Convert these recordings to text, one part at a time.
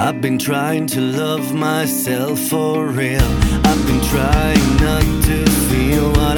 I've been trying to love myself for real. I've been trying not to feel what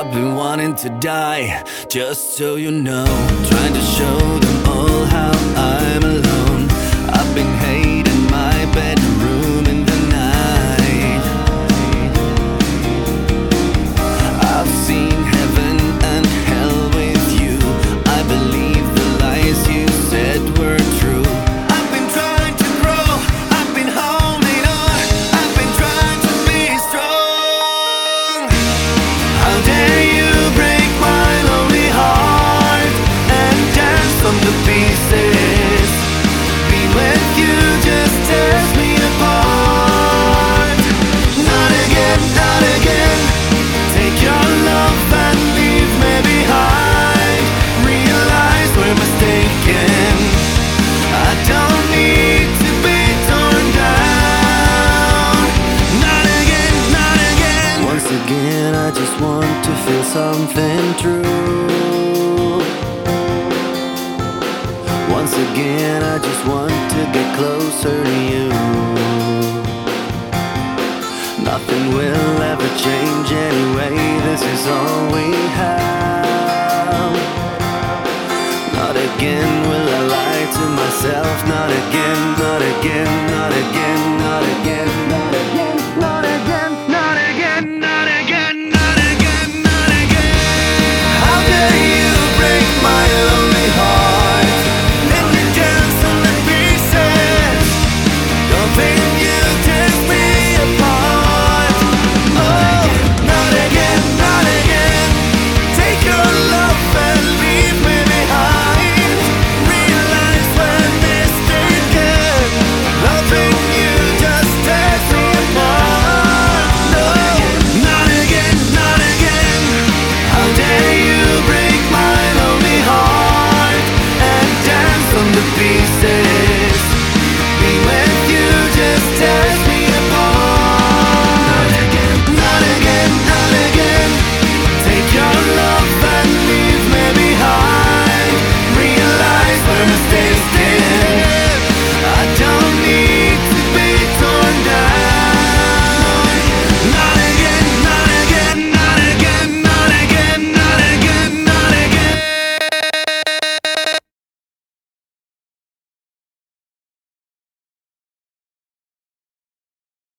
I've been wanting to die, just so you know. Trying to show them. again. I just want to feel something true. Once again, I just want to get closer to you. Nothing will ever change anyway. This is all we have. Not again will I lie to myself. Not again, not again.